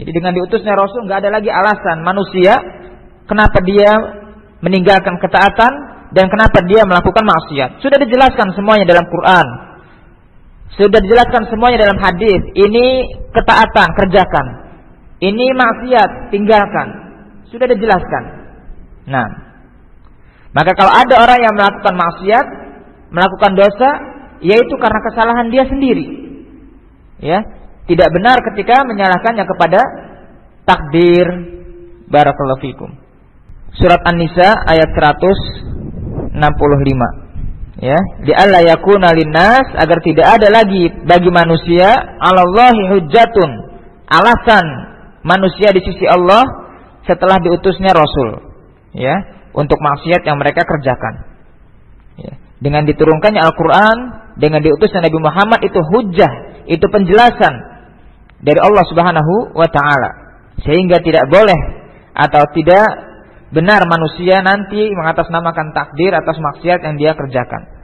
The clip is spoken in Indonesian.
Jadi dengan diutusnya Rasul nggak ada lagi alasan manusia kenapa dia meninggalkan ketaatan dan kenapa dia melakukan maksiat. Sudah dijelaskan semuanya dalam Quran. Sudah dijelaskan semuanya dalam hadis. Ini ketaatan, kerjakan. Ini maksiat, tinggalkan. Sudah dijelaskan. Nah, maka kalau ada orang yang melakukan maksiat, melakukan dosa, yaitu karena kesalahan dia sendiri. Ya, tidak benar ketika menyalahkannya kepada takdir. Barakallahu fikum. Surat An-Nisa ayat 165. Ya, di alla yakuna linnas agar tidak ada lagi bagi manusia alallahi hujjatun. Alasan manusia di sisi Allah setelah diutusnya rasul. Ya, untuk maksiat yang mereka kerjakan. Ya. Dengan diturunkannya Al-Quran, dengan diutusnya Nabi Muhammad itu hujah, itu penjelasan dari Allah Subhanahu wa taala. Sehingga tidak boleh atau tidak benar manusia nanti mengatasnamakan takdir atas maksiat yang dia kerjakan.